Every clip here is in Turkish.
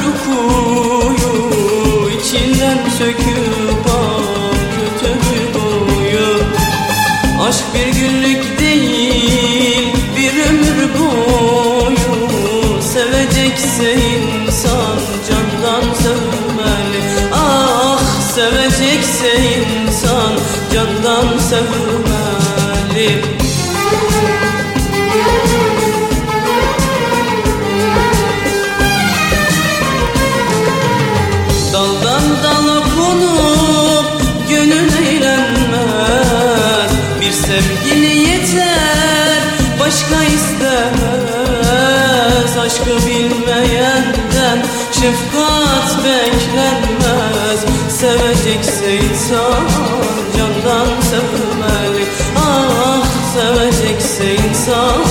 korkuyu içinden söküp al kötü bir günlük değil Bir ömür boyu. Sevecekse insan Candan sevmeli. Ah sevecekse insan Candan sevmeli Aşkı bilmeyenden şefkat beklenmez. Sevecekse insan candan sevmeli. Ah sevecekse insan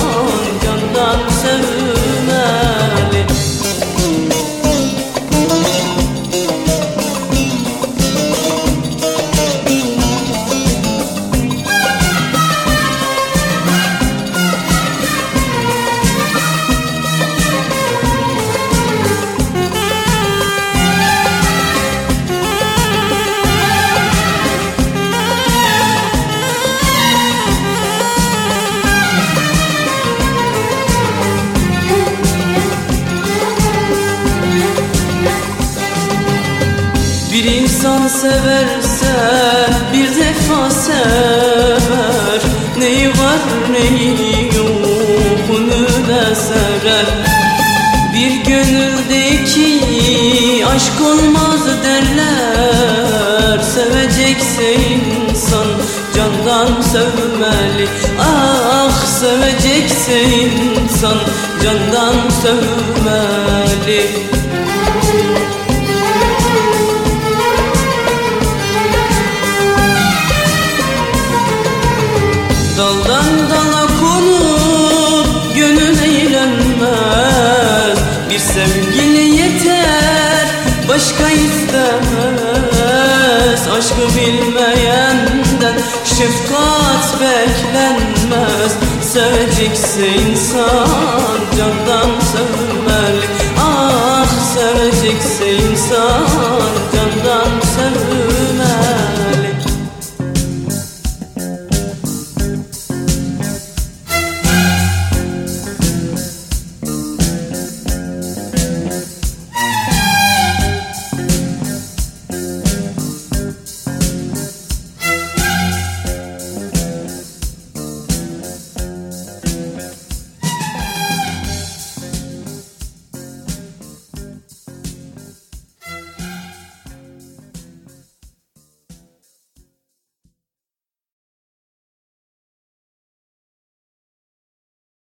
insan severse bir defa sever. Neyi var neyi yok önüne serer Bir gönüldeki aşk olmaz derler. Sevecekse insan candan sevmeli Ah sevecekse insan candan sevmeli Daldan dala konup gönül eğlenmez. Bir sevgili yeter başka istemez. Aşkı bilmeyenden şefkat beklenmez. Sevecekse insan candan